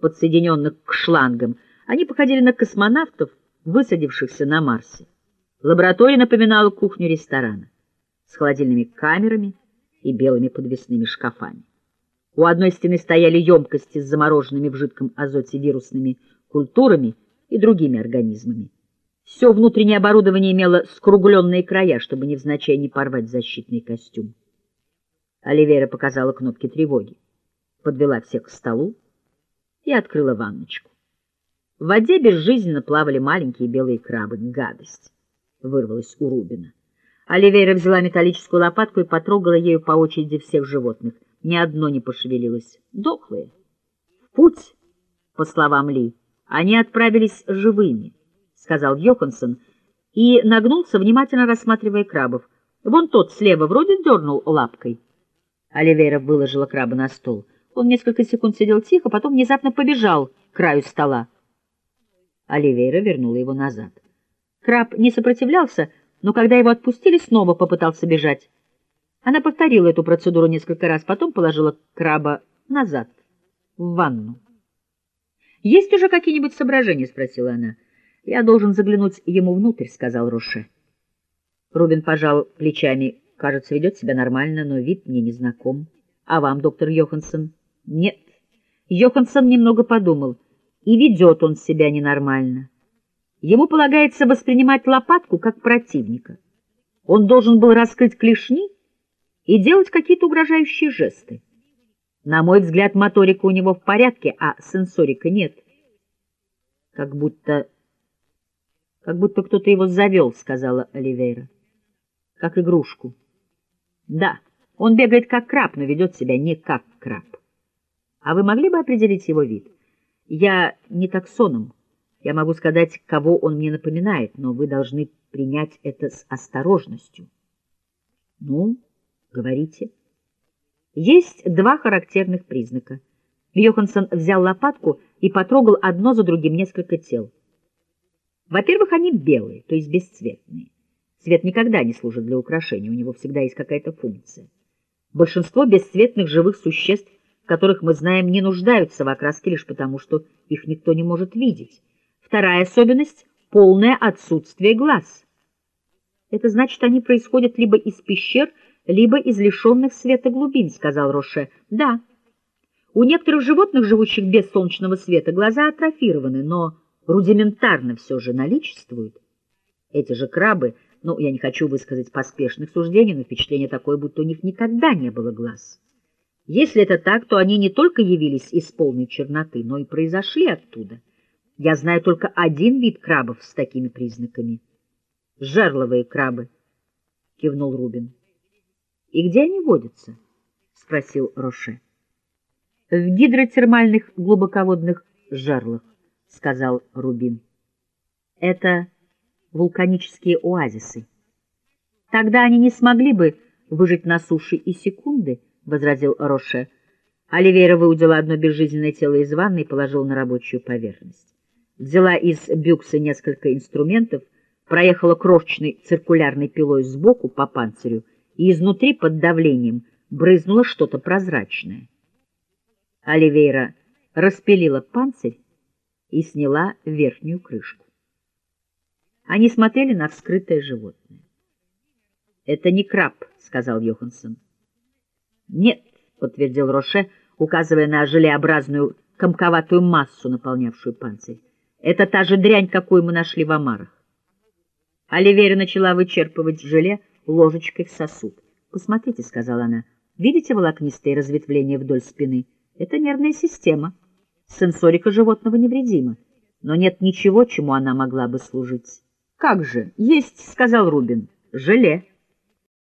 подсоединенных к шлангам, они походили на космонавтов, высадившихся на Марсе. Лаборатория напоминала кухню ресторана с холодильными камерами и белыми подвесными шкафами. У одной стены стояли емкости с замороженными в жидком азоте вирусными культурами и другими организмами. Все внутреннее оборудование имело скругленные края, чтобы невзначай не порвать защитный костюм. Оливера показала кнопки тревоги, подвела всех к столу и открыла ванночку. В воде безжизненно плавали маленькие белые крабы. Гадость! — вырвалась у Рубина. Оливейра взяла металлическую лопатку и потрогала ею по очереди всех животных. Ни одно не пошевелилось. Дохлые. Путь, по словам Ли, они отправились живыми, — сказал Йоханссон, и нагнулся, внимательно рассматривая крабов. Вон тот слева вроде дернул лапкой. Оливейра выложила краба на стол. Он несколько секунд сидел тихо, потом внезапно побежал к краю стола. Оливейра вернула его назад. Краб не сопротивлялся, но когда его отпустили, снова попытался бежать. Она повторила эту процедуру несколько раз, потом положила краба назад, в ванну. — Есть уже какие-нибудь соображения? — спросила она. — Я должен заглянуть ему внутрь, — сказал Роше. Рубин пожал плечами. — Кажется, ведет себя нормально, но вид мне не знаком. — А вам, доктор Йоханссон? — Нет. Йоханссон немного подумал. И ведет он себя ненормально. Ему полагается воспринимать лопатку как противника. Он должен был раскрыть клешни и делать какие-то угрожающие жесты. На мой взгляд, моторика у него в порядке, а сенсорика нет. Как будто... как будто кто-то его завел, — сказала Оливейра. Как игрушку. Да, он бегает как краб, но ведет себя не как краб. А вы могли бы определить его вид? Я не таксоном. Я могу сказать, кого он мне напоминает, но вы должны принять это с осторожностью. Ну, говорите. Есть два характерных признака. Йоханссон взял лопатку и потрогал одно за другим несколько тел. Во-первых, они белые, то есть бесцветные. Цвет никогда не служит для украшения, у него всегда есть какая-то функция. Большинство бесцветных живых существ, которых мы знаем, не нуждаются в окраске лишь потому, что их никто не может видеть. Вторая особенность — полное отсутствие глаз. Это значит, они происходят либо из пещер, либо из лишенных света глубин, — сказал Роше. Да. У некоторых животных, живущих без солнечного света, глаза атрофированы, но рудиментарно все же наличествуют. Эти же крабы, ну, я не хочу высказать поспешных суждений, но впечатление такое, будто у них никогда не было глаз. Если это так, то они не только явились из полной черноты, но и произошли оттуда. Я знаю только один вид крабов с такими признаками. — Жерловые крабы, — кивнул Рубин. — И где они водятся? — спросил Роше. — В гидротермальных глубоководных жерлах, — сказал Рубин. — Это вулканические оазисы. — Тогда они не смогли бы выжить на суше и секунды, — возразил Роше. Оливейра выудила одно безжизненное тело из ванны и положила на рабочую поверхность взяла из бюкса несколько инструментов, проехала крошечной циркулярной пилой сбоку по панцирю и изнутри под давлением брызнуло что-то прозрачное. Оливейра распилила панцирь и сняла верхнюю крышку. Они смотрели на вскрытое животное. — Это не краб, — сказал Йоханссон. — Нет, — подтвердил Роше, указывая на желеобразную комковатую массу, наполнявшую панцирь. Это та же дрянь, какую мы нашли в омарах. Оливера начала вычерпывать желе ложечкой в сосуд. «Посмотрите», — сказала она, — «видите волокнистые разветвления вдоль спины? Это нервная система. Сенсорика животного невредима, но нет ничего, чему она могла бы служить». «Как же? Есть», — сказал Рубин, — «желе».